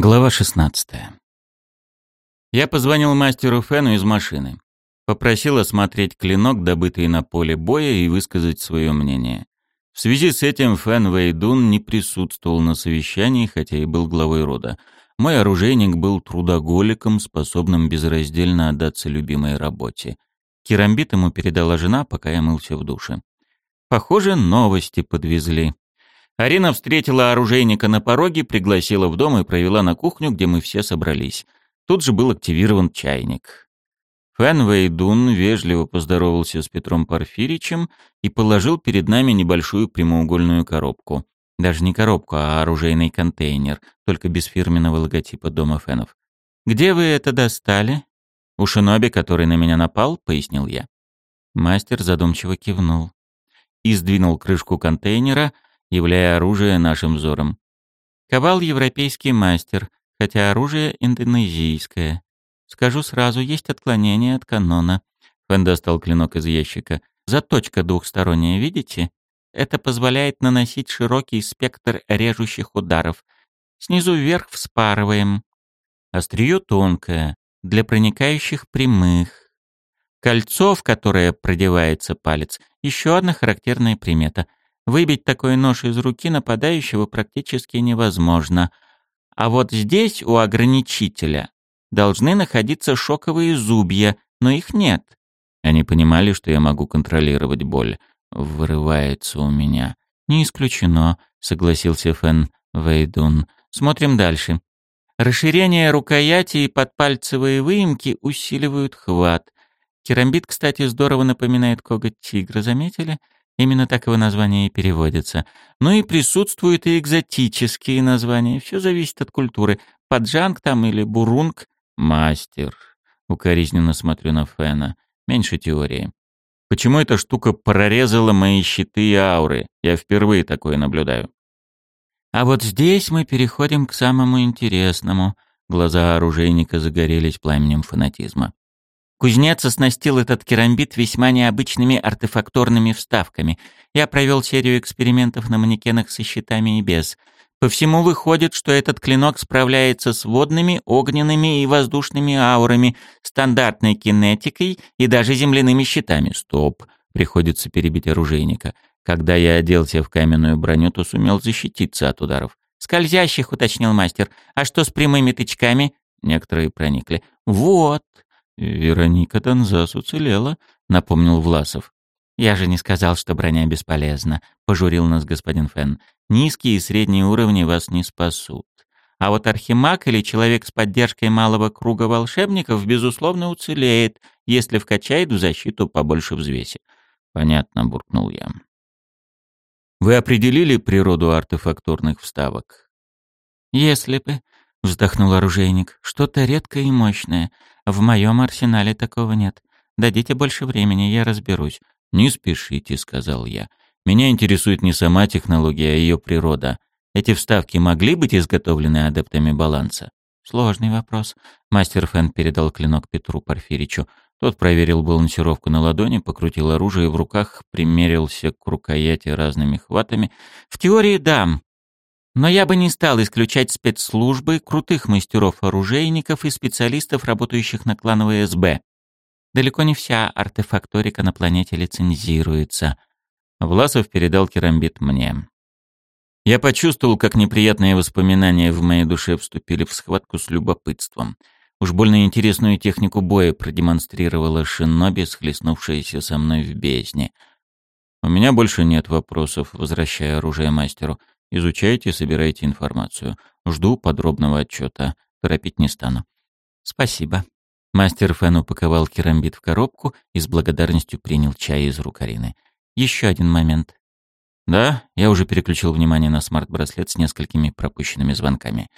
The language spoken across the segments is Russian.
Глава 16. Я позвонил мастеру Фену из машины. Попросил осмотреть клинок, добытый на поле боя, и высказать свое мнение. В связи с этим Фен Вейдун не присутствовал на совещании, хотя и был главой рода. Мой оружейник был трудоголиком, способным безраздельно отдаться любимой работе. Керамбит ему передала жена, пока я мылся в душе. Похоже, новости подвезли. Арина встретила оружейника на пороге, пригласила в дом и провела на кухню, где мы все собрались. Тут же был активирован чайник. Фэн Вэйдун вежливо поздоровался с Петром Порфиричем и положил перед нами небольшую прямоугольную коробку. Даже не коробку, а оружейный контейнер, только без фирменного логотипа дома фенов. «Где вы это достали?» «У шиноби, который на меня напал», — пояснил я. Мастер задумчиво кивнул и сдвинул крышку контейнера — являя оружие нашим взором. Ковал европейский мастер, хотя оружие индонезийское. Скажу сразу, есть отклонение от канона. Фэн достал клинок из ящика. Заточка двухсторонняя, видите? Это позволяет наносить широкий спектр режущих ударов. Снизу вверх вспарываем. Острие тонкое, для проникающих прямых. Кольцо, в которое продевается палец, еще одна характерная примета — Выбить такой нож из руки нападающего практически невозможно. А вот здесь у ограничителя должны находиться шоковые зубья, но их нет. Они понимали, что я могу контролировать боль. Вырывается у меня. Не исключено, согласился Фэн Вейдун. Смотрим дальше. Расширение рукояти и подпальцевые выемки усиливают хват. Керамбит, кстати, здорово напоминает коготь тигра, заметили? Именно так его название и переводится. Ну и присутствуют и экзотические названия. Все зависит от культуры. Паджанг там или бурунг. Мастер. Укоризненно смотрю на Фена. Меньше теории. Почему эта штука прорезала мои щиты и ауры? Я впервые такое наблюдаю. А вот здесь мы переходим к самому интересному. Глаза оружейника загорелись пламенем фанатизма. Кузнец оснастил этот керамбит весьма необычными артефакторными вставками. Я провел серию экспериментов на манекенах со щитами и без. По всему выходит, что этот клинок справляется с водными, огненными и воздушными аурами, стандартной кинетикой и даже земляными щитами. Стоп, приходится перебить оружейника. Когда я оделся в каменную броню, то сумел защититься от ударов. «Скользящих», — уточнил мастер. «А что с прямыми тычками?» Некоторые проникли. «Вот», «Вероника Донзас уцелела», — напомнил Власов. «Я же не сказал, что броня бесполезна», — пожурил нас господин Фен. «Низкие и средние уровни вас не спасут. А вот архимаг или человек с поддержкой малого круга волшебников, безусловно, уцелеет, если вкачает в защиту побольше взвеси». «Понятно», — буркнул я. «Вы определили природу артефакторных вставок?» «Если бы», — вздохнул оружейник, — «что-то редкое и мощное. В моем арсенале такого нет. Дадите больше времени, я разберусь. Не спешите, сказал я. Меня интересует не сама технология, а ее природа. Эти вставки могли быть изготовлены адептами баланса? Сложный вопрос. Мастер Фэн передал клинок Петру Порфиричу. Тот проверил балансировку на ладони, покрутил оружие в руках, примерился к рукояти разными хватами. В теории да, но я бы не стал исключать спецслужбы, крутых мастеров-оружейников и специалистов, работающих на клановой СБ. Далеко не вся артефакторика на планете лицензируется. Власов передал керамбит мне. Я почувствовал, как неприятные воспоминания в моей душе вступили в схватку с любопытством. Уж больно интересную технику боя продемонстрировала шиноби, схлестнувшаяся со мной в бездне. «У меня больше нет вопросов», — возвращая оружие мастеру. Изучайте, собирайте информацию. Жду подробного отчета. Торопить не стану. Спасибо. Мастер Фэн упаковал керамбит в коробку и с благодарностью принял чай из рук Арины. Еще один момент. Да, я уже переключил внимание на смарт-браслет с несколькими пропущенными звонками.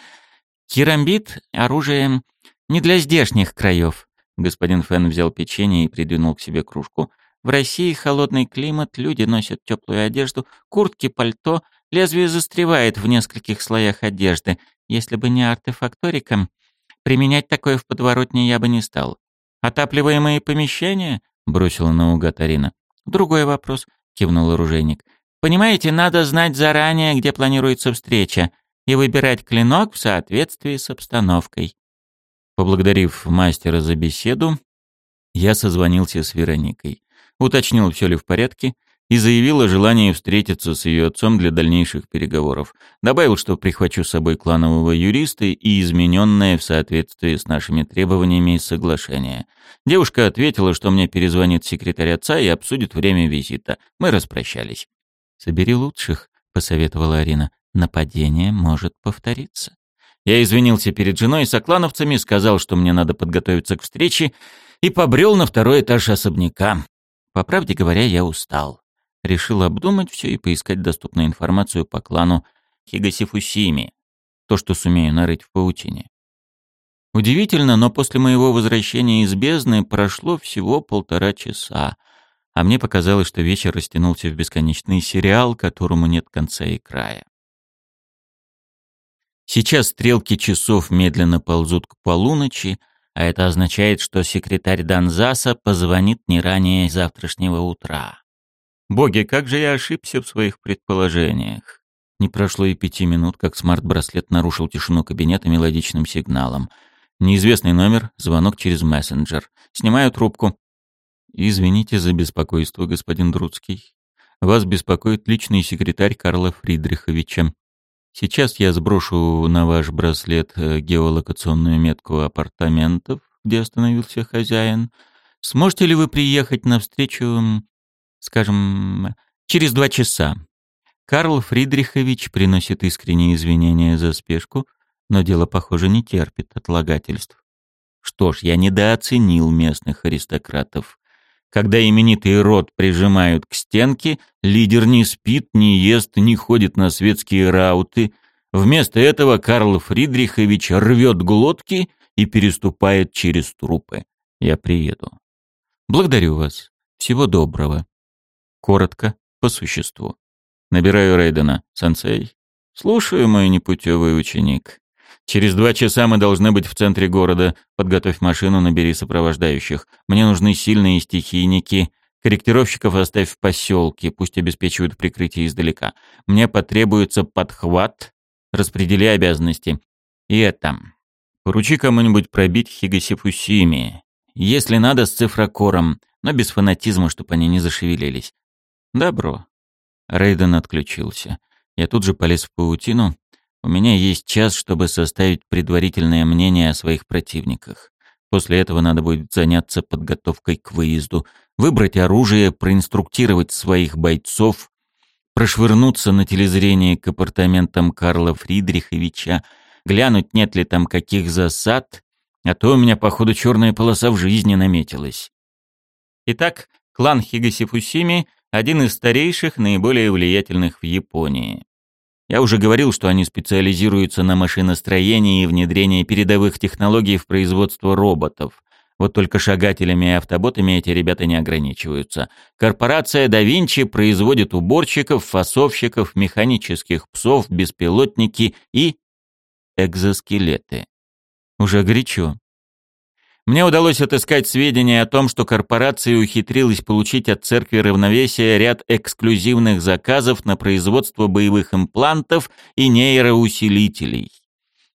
Керамбит — оружие не для здешних краев. Господин Фэн взял печенье и придвинул к себе кружку. В России холодный климат, люди носят теплую одежду, куртки, пальто — Лезвие застревает в нескольких слоях одежды. Если бы не артефакторика, применять такое в подворотне я бы не стал. «Отапливаемые помещения?» — бросила наугад Арина. «Другой вопрос», — кивнул оружейник. «Понимаете, надо знать заранее, где планируется встреча. и выбирать клинок в соответствии с обстановкой. Поблагодарив мастера за беседу, я созвонился с Вероникой, уточнил, все ли в порядке, и заявил о желании встретиться с ее отцом для дальнейших переговоров. Добавил, что прихвачу с собой кланового юриста и измененное в соответствии с нашими требованиями соглашение. Девушка ответила, что мне перезвонит секретарь отца и обсудит время визита. Мы распрощались. «Собери лучших», — посоветовала Арина. «Нападение может повториться». Я извинился перед женой и соклановцами, сказал, что мне надо подготовиться к встрече, и побрел на второй этаж особняка. По правде говоря, я устал. Решил обдумать все и поискать доступную информацию по клану Хигасифусими. То, что сумею нарыть в паутине. Удивительно, но после моего возвращения из бездны прошло всего полтора часа, а мне показалось, что вечер растянулся в бесконечный сериал, которому нет конца и края. Сейчас стрелки часов медленно ползут к полуночи, а это означает, что секретарь Данзаса позвонит не ранее завтрашнего утра. Боги, как же я ошибся в своих предположениях. Не прошло и пяти минут, как смарт-браслет нарушил тишину кабинета мелодичным сигналом. Неизвестный номер, звонок через мессенджер. Снимаю трубку. «Извините за беспокойство, господин Друцкий. Вас беспокоит личный секретарь Карла Фридриховича. Сейчас я сброшу на ваш браслет э, геолокационную метку апартаментов, где остановился хозяин. Сможете ли вы приехать на встречу, скажем, через два часа? Карл Фридрихович приносит искренние извинения за спешку, но дело, похоже, не терпит отлагательств. Что ж, я недооценил местных аристократов. Когда именитый род прижимают к стенке, лидер не спит, не ест, не ходит на светские рауты. Вместо этого Карл Фридрихович рвет глотки и переступает через трупы. Я приеду. Благодарю вас. Всего доброго. Коротко, по существу. Набираю Рейдена. Сенсей. Слушаю, мой непутевый ученик. Через два часа мы должны быть в центре города. Подготовь машину, набери сопровождающих. Мне нужны сильные стихийники. Корректировщиков оставь в поселке, пусть обеспечивают прикрытие издалека. Мне потребуется подхват. Распредели обязанности. И это. Поручи кому-нибудь пробить Хигасифусими. Если надо, с цифрокором, но без фанатизма, чтобы они не зашевелились. Добро. Рейден отключился. Я тут же полез в паутину, у меня есть час, чтобы составить предварительное мнение о своих противниках. После этого надо будет заняться подготовкой к выезду, выбрать оружие, проинструктировать своих бойцов, прошвырнуться на телезрение к апартаментам Карла Фридриховича, глянуть, нет ли там каких засад, а то у меня, походу, черная полоса в жизни наметилась. Итак, клан Хигасифусими – один из старейших, наиболее влиятельных в Японии. Я уже говорил, что они специализируются на машиностроении и внедрении передовых технологий в производство роботов. Вот только шагателями и автоботами эти ребята не ограничиваются. Корпорация Da Vinci производит уборщиков, фасовщиков, механических псов, беспилотники и экзоскелеты. Уже горячо. Мне удалось отыскать сведения о том, что корпорация ухитрилась получить от Церкви Равновесия ряд эксклюзивных заказов на производство боевых имплантов и нейроусилителей.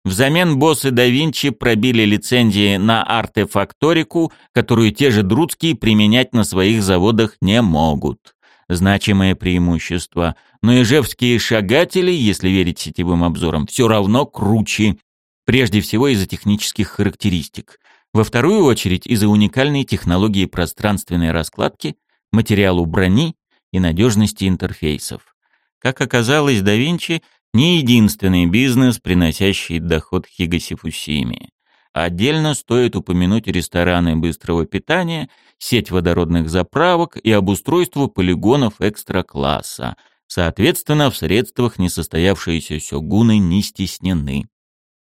Взамен боссы да Винчи пробили лицензии на артефакторику, которую те же Друцкие применять на своих заводах не могут. Значимое преимущество. Но ижевские шагатели, если верить сетевым обзорам, все равно круче. Прежде всего из-за технических характеристик. Во вторую очередь из-за уникальной технологии пространственной раскладки, материалу брони и надежности интерфейсов. Как оказалось, да Винчи не единственный бизнес, приносящий доход Хигасифусими. Отдельно стоит упомянуть рестораны быстрого питания, сеть водородных заправок и обустройство полигонов экстра-класса. Соответственно, в средствах несостоявшиеся сёгуны не стеснены.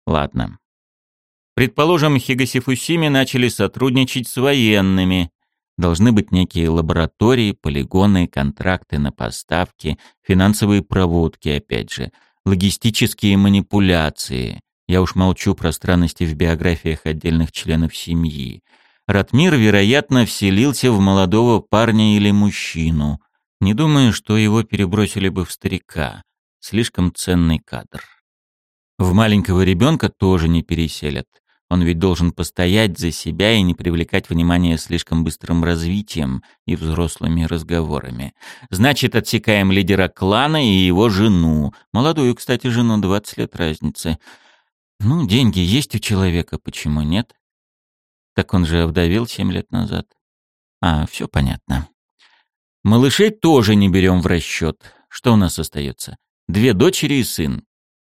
Ладно, Предположим, Хигасифусими начали сотрудничать с военными. Должны быть некие лаборатории, полигоны, контракты на поставки, финансовые проводки, опять же, логистические манипуляции. Я уж молчу про странности в биографиях отдельных членов семьи. Ратмир, вероятно, вселился в молодого парня или мужчину. Не думаю, что его перебросили бы в старика. Слишком ценный кадр. В маленького ребенка тоже не переселят. Он ведь должен постоять за себя и не привлекать внимания слишком быстрым развитием и взрослыми разговорами. Значит, отсекаем лидера клана и его жену. Молодую, кстати, жену, 20 лет разницы. Ну, деньги есть у человека, почему нет? Так он же овдовел 7 лет назад. А, все понятно. Малышей тоже не берем в расчет. Что у нас остается? Две дочери и сын.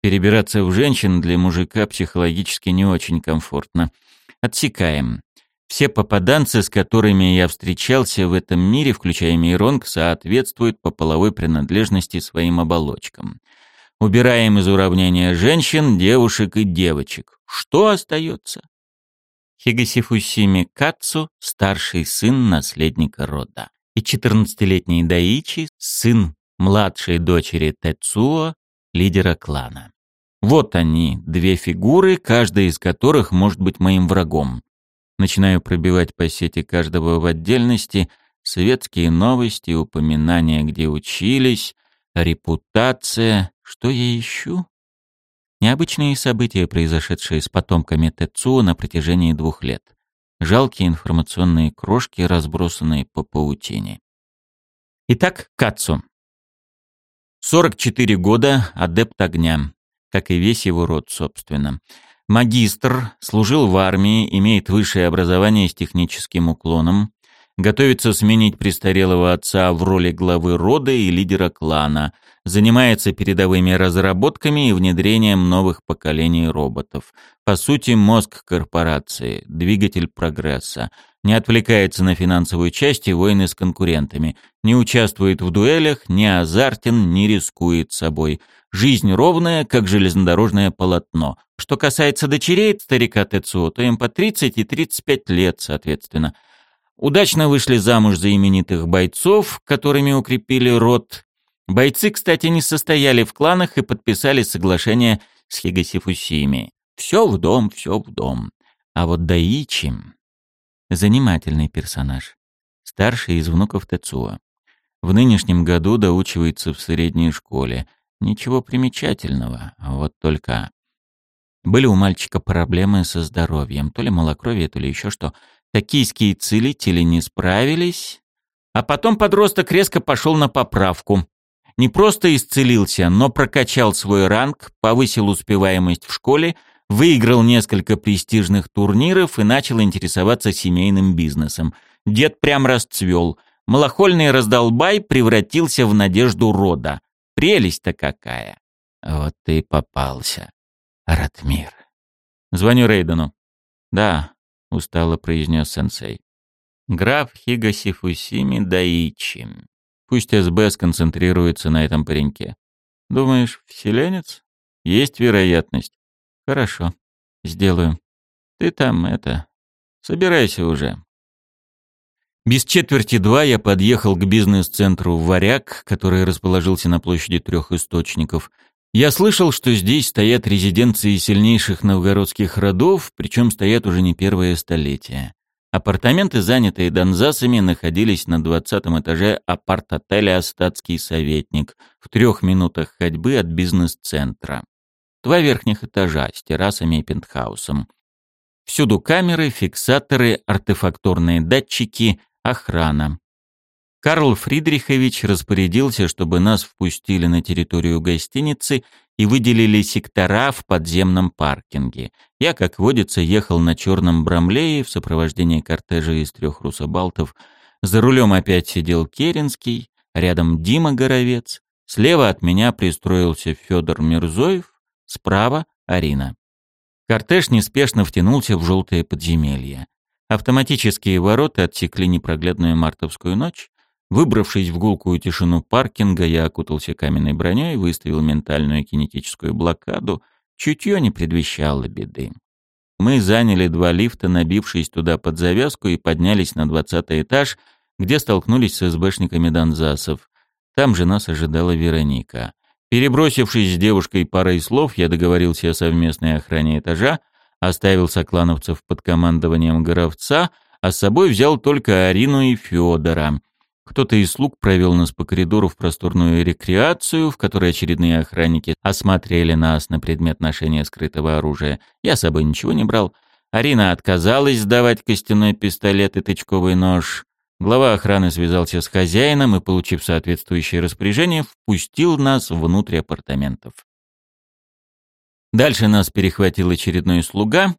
Перебираться в женщин для мужика психологически не очень комфортно. Отсекаем. Все попаданцы, с которыми я встречался в этом мире, включая Мейронг, соответствуют по половой принадлежности своим оболочкам. Убираем из уравнения женщин, девушек и девочек. Что остается? Хигасифусими Кацу – старший сын наследника рода. И 14-летний Даичи – сын младшей дочери Тецуо, лидера клана. Вот они, две фигуры, каждая из которых может быть моим врагом. Начинаю пробивать по сети каждого в отдельности светские новости, упоминания, где учились, репутация. Что я ищу? Необычные события, произошедшие с потомками Тецуо на протяжении двух лет. Жалкие информационные крошки, разбросанные по паутине. Итак, Кацу. 44 года, адепт огня как и весь его род, собственно. Магистр, служил в армии, имеет высшее образование с техническим уклоном, готовится сменить престарелого отца в роли главы рода и лидера клана, занимается передовыми разработками и внедрением новых поколений роботов. По сути, мозг корпорации, двигатель прогресса. Не отвлекается на финансовую часть и войны с конкурентами. Не участвует в дуэлях, не азартен, не рискует собой. Жизнь ровная, как железнодорожное полотно. Что касается дочерей старика Тецуо, то им по 30 и 35 лет, соответственно. Удачно вышли замуж за именитых бойцов, которыми укрепили род. Бойцы, кстати, не состояли в кланах и подписали соглашение с Хигасифусими. Все в дом, все в дом. А вот Даичи — занимательный персонаж. Старший из внуков Тецуо. В нынешнем году доучивается в средней школе — Ничего примечательного, вот только... Были у мальчика проблемы со здоровьем, то ли малокровие, то ли еще что. Токийские целители не справились, а потом подросток резко пошел на поправку. Не просто исцелился, но прокачал свой ранг, повысил успеваемость в школе, выиграл несколько престижных турниров и начал интересоваться семейным бизнесом. Дед прям расцвел. Малохольный раздолбай превратился в надежду рода. Прелесть-то какая! Вот ты попался, Ратмир. Звоню Рейдену. Да, устало произнес сенсей. Граф Хигасифусими Даичи. Пусть СБ сконцентрируется на этом пареньке. Думаешь, вселенец? Есть вероятность. Хорошо, сделаю. Ты там это... Собирайся уже. Без четверти два я подъехал к бизнес-центру «Варяг», который расположился на площади трех источников. Я слышал, что здесь стоят резиденции сильнейших новгородских родов, причем стоят уже не первое столетие. Апартаменты, занятые донзасами, находились на двадцатом этаже апарт-отеля «Остатский советник» в трех минутах ходьбы от бизнес-центра. Два верхних этажа с террасами и пентхаусом. Всюду камеры, фиксаторы, артефакторные датчики, Охрана. Карл Фридрихович распорядился, чтобы нас впустили на территорию гостиницы и выделили сектора в подземном паркинге. Я, как водится, ехал на черном брамлее в сопровождении кортежа из трех русобалтов. За рулем опять сидел Керенский, рядом Дима Горовец. Слева от меня пристроился Федор Мирзоев, справа — Арина. Кортеж неспешно втянулся в желтое подземелье. Автоматические ворота отсекли непроглядную мартовскую ночь. Выбравшись в гулкую тишину паркинга, я окутался каменной броней, выставил ментальную кинетическую блокаду. Чутье не предвещало беды. Мы заняли два лифта, набившись туда под завязку, и поднялись на двадцатый этаж, где столкнулись с СБшниками Донзасов. Там же нас ожидала Вероника. Перебросившись с девушкой парой слов, я договорился о совместной охране этажа, оставил соклановцев под командованием Горовца, а с собой взял только Арину и Федора. Кто-то из слуг провел нас по коридору в просторную рекреацию, в которой очередные охранники осмотрели нас на предмет ношения скрытого оружия. Я с собой ничего не брал. Арина отказалась сдавать костяной пистолет и тычковый нож. Глава охраны связался с хозяином и, получив соответствующее распоряжение, впустил нас внутрь апартаментов. Дальше нас перехватил очередной слуга,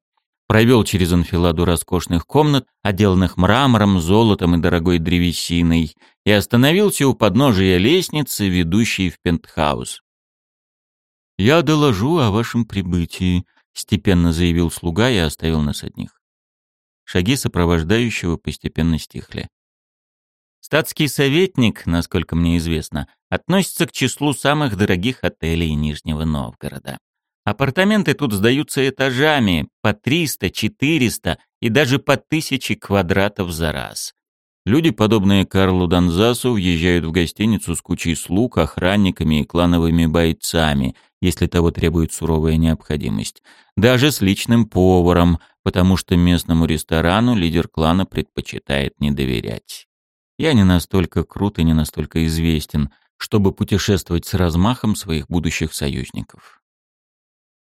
провел через анфиладу роскошных комнат, отделанных мрамором, золотом и дорогой древесиной, и остановился у подножия лестницы, ведущей в пентхаус. «Я доложу о вашем прибытии», — степенно заявил слуга и оставил нас одних. Шаги сопровождающего постепенно стихли. Статский советник, насколько мне известно, относится к числу самых дорогих отелей Нижнего Новгорода. Апартаменты тут сдаются этажами, по 300, 400 и даже по 1000 квадратов за раз. Люди, подобные Карлу Донзасу, въезжают в гостиницу с кучей слуг, охранниками и клановыми бойцами, если того требует суровая необходимость. Даже с личным поваром, потому что местному ресторану лидер клана предпочитает не доверять. Я не настолько крут и не настолько известен, чтобы путешествовать с размахом своих будущих союзников.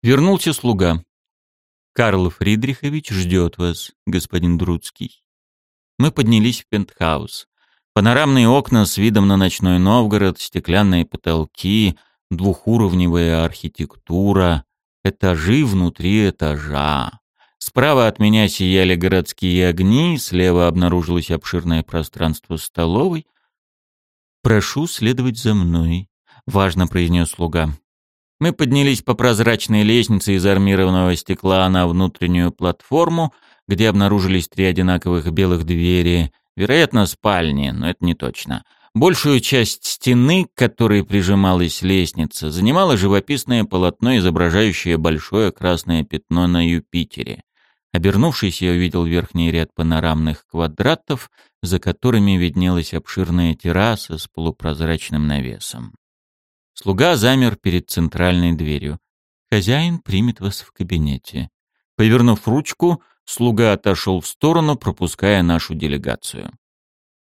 Вернулся слуга. «Карл Фридрихович ждет вас, господин Друцкий». Мы поднялись в пентхаус. Панорамные окна с видом на ночной Новгород, стеклянные потолки, двухуровневая архитектура, этажи внутри этажа. Справа от меня сияли городские огни, слева обнаружилось обширное пространство столовой. «Прошу следовать за мной», — важно произнес слуга. Мы поднялись по прозрачной лестнице из армированного стекла на внутреннюю платформу, где обнаружились три одинаковых белых двери, вероятно, спальни, но это не точно. Большую часть стены, к которой прижималась лестница, занимало живописное полотно, изображающее большое красное пятно на Юпитере. Обернувшись, я увидел верхний ряд панорамных квадратов, за которыми виднелась обширная терраса с полупрозрачным навесом. Слуга замер перед центральной дверью. «Хозяин примет вас в кабинете». Повернув ручку, слуга отошел в сторону, пропуская нашу делегацию.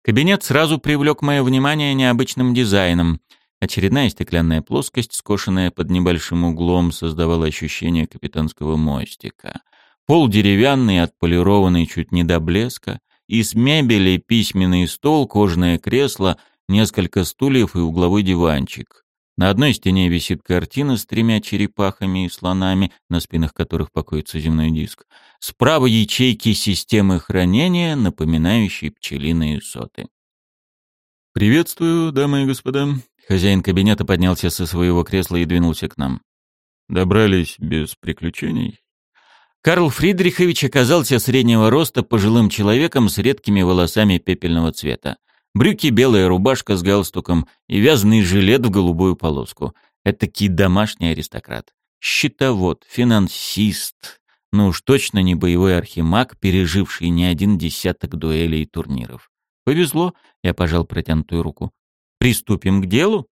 Кабинет сразу привлек мое внимание необычным дизайном. Очередная стеклянная плоскость, скошенная под небольшим углом, создавала ощущение капитанского мостика. Пол деревянный, отполированный чуть не до блеска. Из мебели письменный стол, кожаное кресло, несколько стульев и угловой диванчик. На одной стене висит картина с тремя черепахами и слонами, на спинах которых покоится земной диск. Справа ячейки системы хранения, напоминающие пчелиные соты. «Приветствую, дамы и господа». Хозяин кабинета поднялся со своего кресла и двинулся к нам. «Добрались без приключений?» Карл Фридрихович оказался среднего роста пожилым человеком с редкими волосами пепельного цвета. Брюки, белая рубашка с галстуком и вязаный жилет в голубую полоску. Этакий домашний аристократ. Счетовод, финансист. Ну уж точно не боевой архимаг, переживший не один десяток дуэлей и турниров. Повезло, я пожал протянутую руку. Приступим к делу?